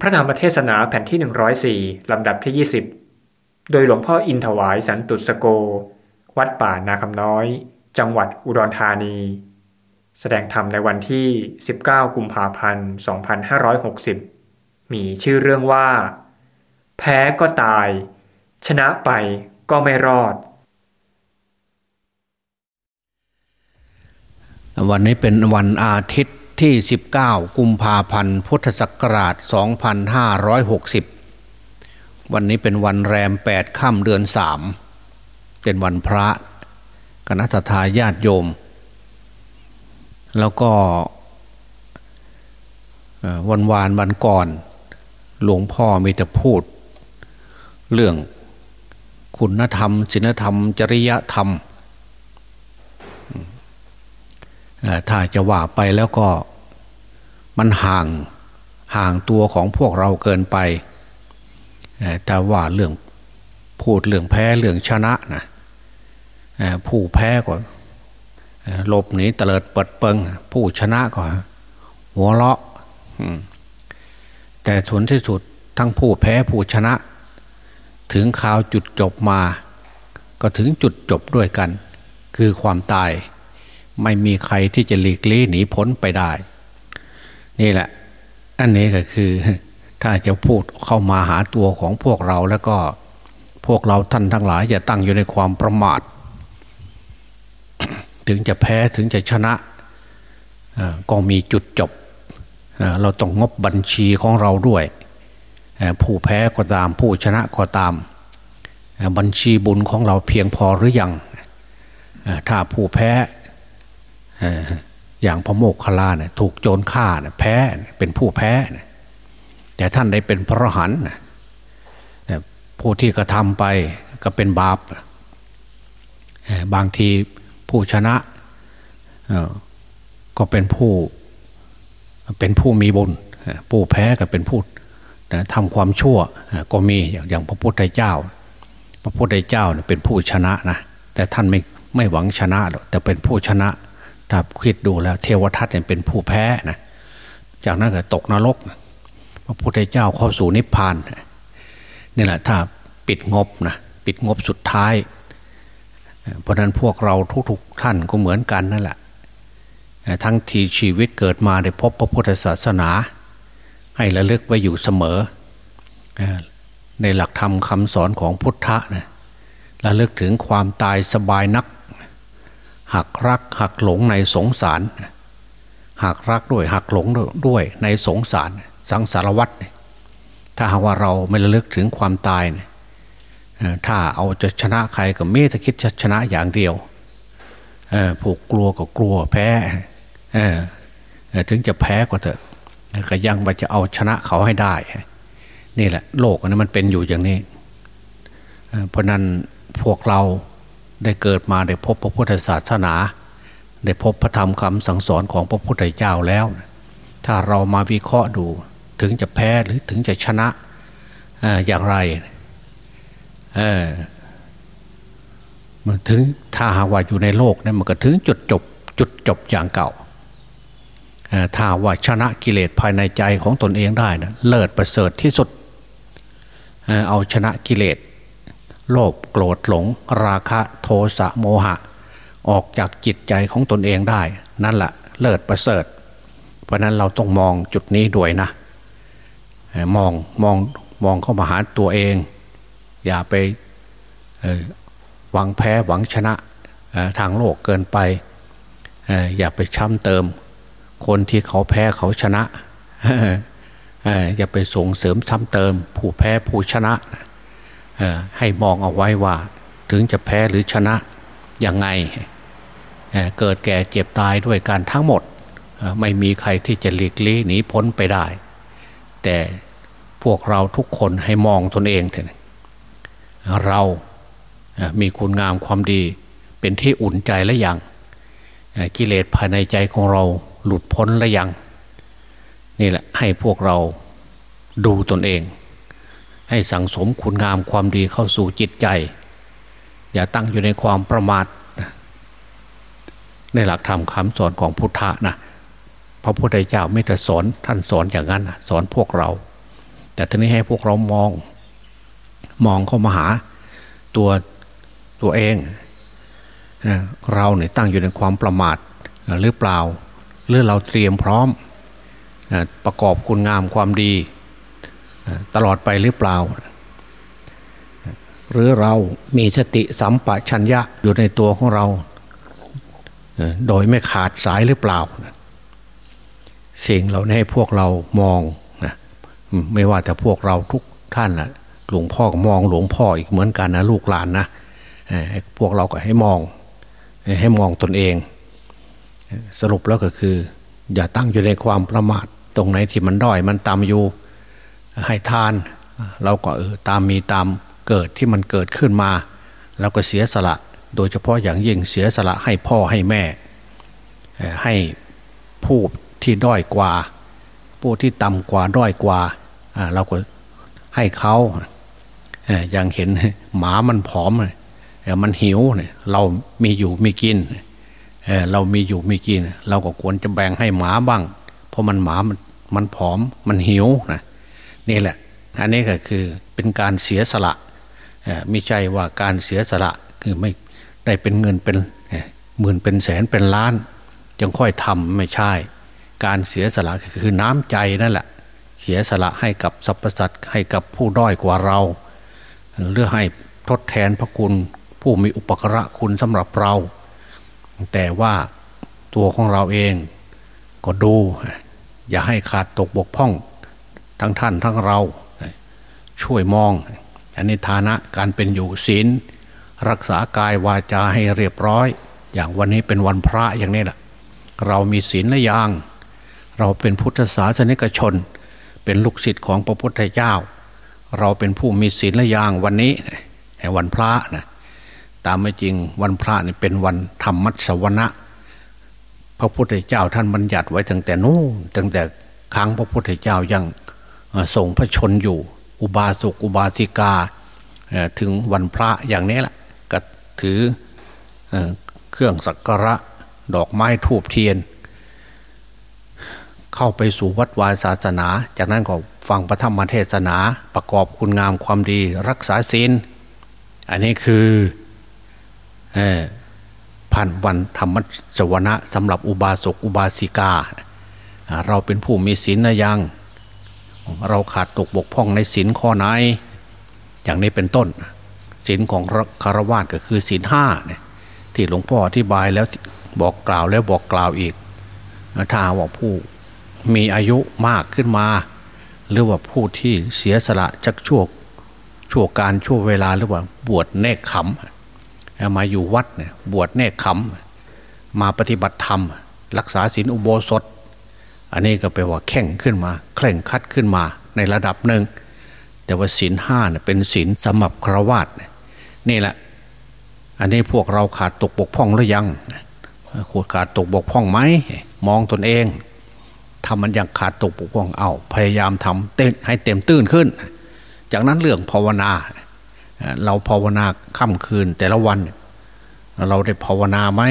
พระธรรมเทศนาแผ่นที่ 104 ลำดับที่ 20 โดยหลวงพ่ออินถวายสันตุสโก วัดป่านาคำน้อย จังหวัดอุดรธานี แสดงธรรมในวันที่ 19 กุมภาพันธ์ 2560 มีชื่อเรื่องว่า แพ้ก็ตาย ชนะไปก็ไม่รอด วันนี้เป็นวันอาทิตย์ ที่ 19 กุมภาพันธ์ พุทธศักราช 2560 วันนี้เป็นวันแรม 8 ค่ำเดือน 3 เป็นวันพระคณะทาญาติโยม แล้วก็วันวานวันก่อน หลวงพ่อมีแต่พูด เรื่องคุณธรรมศีลธรรม จริยธรรม ถ้าจะว่าไปแล้วก็มันห่างห่างตัวของพวกเราเกินไป แต่ว่าเรื่องพูดเรื่องแพ้เรื่องชนะนะผู้แพ้ก็หลบหนีเตลิดเปิดเปิง ผู้ชนะก็หัวเราะแต่ทุนที่สุดทั้งผู้แพ้ผู้ชนะ ถึงข่าวจุดจบมา ก็ถึงจุดจบด้วยกัน คือความตาย ไม่มีใครที่จะหลีกลี่หนีพ้นไปได้ นี่แหละ อันนี้ก็คือ ถ้าจะพูดเข้ามาหาตัวของพวกเราแล้วก็พวกเราท่านทั้งหลายอย่าตั้งอยู่ในความประมาท ถึงจะแพ้ถึงจะชนะก็มีจุดจบ เราต้องงบบัญชีของเราด้วย ผู้แพ้ก็ตามผู้ชนะก็ตาม บัญชีบุญของเราเพียงพอหรือยัง ถ้าผู้แพ้ อย่างพระโมกขลาเนี่ยถูกโจรฆ่าเนี่ยแพ้เป็นผู้แพ้แต่ท่านได้เป็นพระหันผู้ที่กระทำไปก็เป็นบาปบางทีผู้ชนะก็เป็นผู้เป็นผู้มีบุญผู้แพ้ก็เป็นผู้ทำความชั่วก็มีอย่างพระพุทธเจ้า พระพุทธเจ้าเป็นผู้ชนะนะแต่ท่านไม่ไม่หวังชนะหรอกแต่เป็นผู้ชนะ ถ้าคิดดูแล้วเทวทัตเนี่ยเป็นผู้แพ้นะจากนั้นก็ตกนรก พระพุทธเจ้าเข้าสู่นิพพานนี่แหละถ้าปิดงบนะปิดงบสุดท้าย เพราะนั้นพวกเราทุกๆท่านก็เหมือนกันนั่นแหละทั้งทีชีวิตเกิดมาได้พบพระพุทธศาสนา ให้ระลึกไว้อยู่เสมอ ในหลักธรรมคำสอนของพุทธะนะระลึกถึงความตายสบายนัก หักรักหักหลงในสงสารหักรักด้วยหักหลงด้วยในสงสารสังสารวัตรถ้าหากว่าเราไม่ระลึกถึงความตายเนี่ยถ้าเอาจะชนะใครก็เมตคิดจะชนะอย่างเดียวผูกกลัวก็กลัวแพ้ถึงจะแพ้ก็เถอะก็ยังว่าจะเอาชนะเขาให้ได้ นี่แหละ โลกอันนี้มันเป็นอยู่อย่างนี้ เพราะนั้นพวกเรา ได้เกิดมาได้พบพระพุทธศาสนา ได้พบพระธรรมคำสั่งสอนของพระพุทธเจ้าแล้ว ถ้าเรามาวิเคราะห์ดูถึงจะแพ้หรือถึงจะชนะอย่างไรมันถึงถ้าหากว่าอยู่ในโลกนี่มันก็ถึงจุดจบ จุดจบอย่างเก่าถ้าว่าชนะกิเลสภายในใจของตนเองได้นะเลิศประเสริฐที่สุด เอาชนะกิเลส โลภโกรธหลง ราคะโทสะโมหะ ออกจากจิตใจของตนเองได้ นั่นแหละเลิศประเสริฐ เพราะนั้นเราต้องมองจุดนี้ด้วยนะ มองมองมองเข้ามาหาตัวเอง อย่าไปหวังแพ้หวังชนะทางโลกเกินไป อย่าไปช้ำเติม คนที่เขาแพ้เขาชนะอย่าไปส่งเสริมซ้ำเติม ผู้แพ้ผู้ชนะ ให้มองเอาไว้ว่า ถึงจะแพ้หรือชนะยังไงเเกิดแก่เจ็บตายด้วยกันทั้งหมด ไม่มีใครที่จะหลีกลี่หนีพ้นไปได้ แต่พวกเราทุกคนให้มองตนเองเถอะเรามีคุณงามความดี เป็นที่อุ่นใจและยังกิเลสภายในใจของเราหลุดพ้นและยัง นี่แหละให้พวกเราดูตนเอง ให้สังสมคุณงามความดีเข้าสู่จิตใจ อย่าตั้งอยู่ในความประมาทในหลักธรรมคำสอนของพุทธะนะพระพุทธเจ้าไม่แต่สอนท่านสอนอย่างนั้นสอนพวกเรา แต่ทีนี้ให้พวกเรามอง มองเข้ามาหาตัวตัวเองเราเนี่ยตั้งอยู่ในความประมาทหรือเปล่า หรือเราเตรียมพร้อมประกอบคุณงามความดี ตลอดไปหรือเปล่า หรือเรามีสติสัมปชัญญะอยู่ในตัวของเรา โดยไม่ขาดสายหรือเปล่า สิ่งเราให้พวกเรามองนะไม่ว่าแต่พวกเราทุกท่านนะหลวงพ่อก็มองหลวงพ่ออีกเหมือนกันนะลูกหลานนะพวกเราก็ให้มอง ให้มองตนเอง สรุปแล้วก็คือ อย่าตั้งอยู่ในความประมาทตรงไหนที่มันด้อยมันตามอยู่ ให้ทาน เราก็เออตามมีตามเกิดที่มันเกิดขึ้นมาเราก็เสียสละ โดยเฉพาะอย่างยิ่งเสียสละให้พ่อให้แม่ ให้ผู้ที่ด้อยกว่า ผู้ที่ต่ำกว่าด้อยกว่าเราก็ให้เขาอย่างเห็นหมามันผอมมันหิวเนี่ยเรามีอยู่มีกินเรามีอยู่มีกิน เราก็ควรจะแบ่งให้หมาบ้าง เพราะมันหมามันมันผอมมันหิวนะ นี่แหละ อันนี้ก็คือเป็นการเสียสละไม่ใช่ว่าการเสียสละคือไม่ได้เป็นเงินเป็นหมื่นเป็นแสนเป็นล้านจึงค่อยทำไม่ใช่ การเสียสละคือน้ำใจนั่นแหละ เสียสละให้กับสรรพสัตว์ให้กับผู้ด้อยกว่าเราเพื่อให้ทดแทนพระคุณผู้มีอุปกระคุณสำหรับเรา แต่ว่าตัวของเราเองก็ดู อย่าให้ขาดตกบกพร่อง ทั้งท่านทั้งเราช่วยมอง อันนี้ฐานะการเป็นอยู่ศีลรักษากายวาจาให้เรียบร้อย อย่างวันนี้เป็นวันพระอย่างนี้แหละเรามีศีลและยางเราเป็นพุทธศาสนิกชน เป็นลูกศิษย์ของพระพุทธเจ้า เราเป็นผู้มีศีลและยางวันนี้วันพระนะตามไม่จริงวันพระนี่เป็นวันธรรมัสวนะพระพุทธเจ้าท่านบัญญัติไว้ตั้งแต่นู้นตั้งแต่ครั้งพระพุทธเจ้ายัง ทรงพระชนอยู่ อุบาสกอุบาสิกาถึงวันพระอย่างนี้แหละก็ถือเครื่องสักการะดอกไม้ทูบเทียน เข้าไปสู่วัดวาศาสนา จากนั้นก็ฟังพระธรรมเทศนาประกอบคุณงามความดีรักษาศีลอันนี้คือพันวันธรรมจวนะสำหรับอุบาสกอุบาสิกา เราเป็นผู้มีศีลนะยัง เราขาดตกบกพร่องในศีลข้อไหนอย่างนี้เป็นต้นศีลของคารวะก็คือศีลห้าเนี่ยที่หลวงพ่ออธิบายแล้วบอกกล่าวแล้วบอกกล่าวอีกถ้าว่าผู้มีอายุมากขึ้นมา หรือว่าผู้ที่เสียสละจักชั่วชั่วการชั่วเวลาหรือว่าบวชเนกขำมาอยู่วัดเนี่ยบวชเนกขำมาปฏิบัติธรรม รักษาศีลอุโบสถ อันนี้ก็แปลว่าแข่งขึ้นมาเคร่งคัดขึ้นมาในระดับหนึ่ง แต่ว่าศีลห้าเนี่ยเป็นศีลสำหรับครวาตนี่แหละ อันนี้พวกเราขาดตกบกพร่องหรือยังขวดขาดตกบกพร่องไหมมองตนเองทำมันยังขาดตกบกพร่องเอาพยายามทำเต้นให้เต็มตื้นขึ้น จากนั้นเรื่องภาวนา เราภาวนาค่ำคืนแต่ละวัน เราได้ภาวนาไหม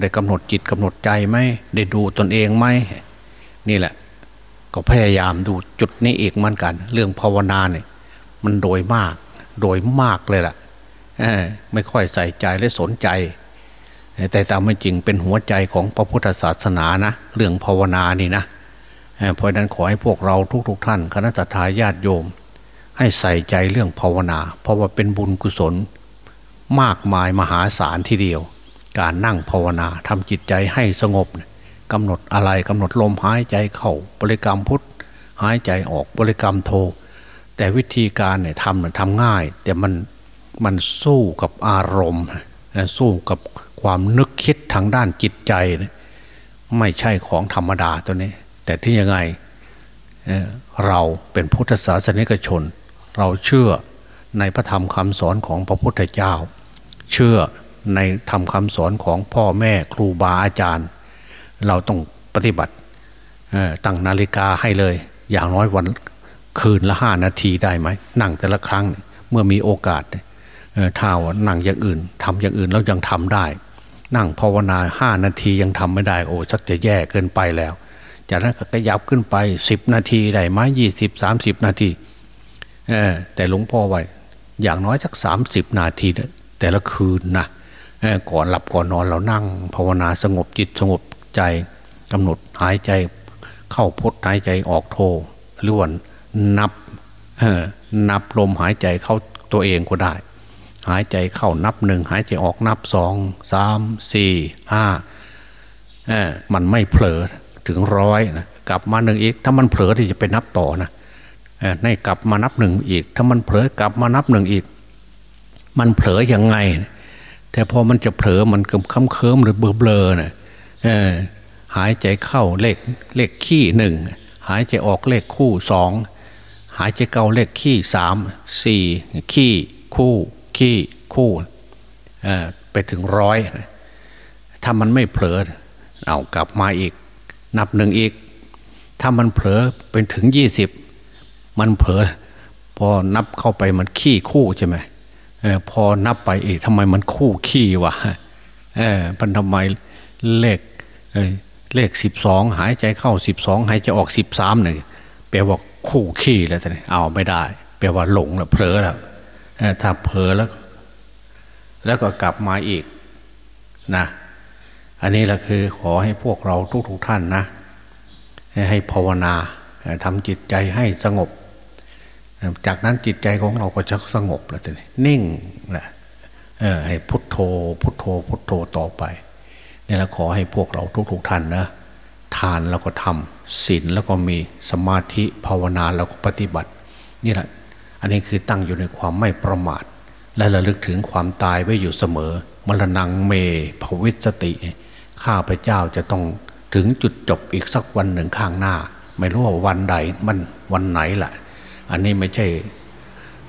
ได้กำหนดจิตกำหนดใจไหมได้ดูตนเองไหมนี่แหละ ก็พยายามดูจุดนี้อีกเหมือนกัน เรื่องภาวนาเนี่ยมันโดยมาก โดยมากเลยล่ะไม่ค่อยใส่ใจและสนใจ แต่ตามไม่จริงเป็นหัวใจของพระพุทธศาสนานะเรื่องภาวนานี่นะเพราะนั้นขอให้พวกเราทุกๆทท่านคณะทาญาติโยม ให้ใส่ใจเรื่องภาวนา เพราะว่าเป็นบุญกุศล มากมายมหาศาลทีเดียว การนั่งภาวนาทำจิตใจให้สงบกำหนดอะไรกำหนดลมหายใจเข้าบริกรรมพุทธหายใจออกบริกรรมโท แต่วิธีการเนี่ยทำเนี่ยทำง่าย แต่มันมันสู้กับอารมณ์ สู้กับความนึกคิดทางด้านจิตใจ ไม่ใช่ของธรรมดาตัวนี้ แต่ที่ยังไงเราเป็นพุทธศาสนิกชน เราเชื่อในพระธรรมคำสอนของพระพุทธเจ้า เชื่อ ในธรรมคำสอนของพ่อแม่ครูบาอาจารย์ เราต้องปฏิบัติตั้งนาฬิกาให้เลย อย่างน้อยวันคืนละห้านาทีได้ไหมนั่งแต่ละครั้งเมื่อมีโอกาสถ้าว่านั่งอย่างอื่นทำอย่างอื่นแล้วยังทำได้ นั่งภาวนาห้านาทียังทำไม่ได้โอ้ชักจะแย่เกินไปแล้ว จากนั้นก็ขยับขึ้นไปสิบนาทีได้ไหมยี่สิบสามสิบนาทีแต่หลวงพ่อไว้อย่างน้อยสักสามสิบนาทีแต่ละคืนนะ ก่อนหลับก่อนนอนเรานั่ง ภาวนาสงบจิตสงบใจกำหนดหายใจเข้าพุทหายใจออกโทหรือว่านับนับลมหายใจเข้าตัวเองก็ได้ หายใจเข้านับหนึ่งหายใจออกนับสองสามสี่ห้ามันไม่เผลอถึงร้อยนะกลับมาหนึ่งอีก ถ้ามันเผลอที่จะไปนับต่อนะในกลับมานับหนึ่งอีก ถ้ามันเผลอกลับมานับหนึ่งอีก มันเผลอยังไง แต่พอมันจะเผลอมันกำค้ำเคิมหรือเบลอเบลอนะหายใจเข้าเลขเลขขี้หนึ่งหายใจออกเลขคู่สองหายใจเกาเลขขี้สามสี่ขี้คู่ขี้คู่ไปถึงร้อยถ้ามันไม่เผลอเอากลับมาอีก นับหนึ่งอีก ถ้ามันเผลอเป็นถึงยี่สิบมันเผลอพอนับเข้าไปมันขี้คู่ใช่ไหม พอนับไปเอีกทำไมมันคู่ขี้วะเออมันทำไมเลขเลขสิบสองหายใจเข้าสิบสองหายใจออกสิบสามหนึ่งแปลว่าคู่ขี้แล้วท่านเอาไม่ได้ แปลว่าหลงแล้วเผลอแล้วถ้าเผลอแล้ว แล้วก็กลับมาอีกนะอันนี้แหละคือขอให้พวกเราทุกๆทท่านนะ ให้ภาวนาทำจิตใจให้สงบ จากนั้นจิตใจของเราก็จะสงบแล้วทีนี้นิ่งนะให้พุทโธ พุทโธ พุทโธต่อไปนี่แหละขอให้พวกเราทุกๆทท่านนะทานแล้วก็ทำศีลแล้วก็มีสมาธิภาวนาแล้วก็ปฏิบัติ นี่แหละ อันนี้คือตั้งอยู่ในความไม่ประมาท และระลึกถึงความตายไว้อยู่เสมอ มรณงเมภวิสติ ข้าพเจ้าจะต้องถึงจุดจบอีกสักวันหนึ่งข้างหน้า ไม่รู้ว่าวันใดมันวันไหนแหละ อันนี้ไม่ใช่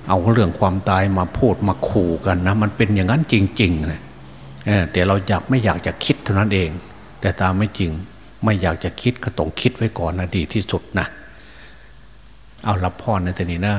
เอาเรื่องความตายมาพูดมาขู่กันนะ มันเป็นอย่างนั้นจริงๆนะแต่เราอยากไม่อยากจะคิดเท่านั้นเอง แต่ตามไม่จริง ไม่อยากจะคิดก็ต้องคิดไว้ก่อนนะดีที่สุดนะเอารับพรในทีนี้นะ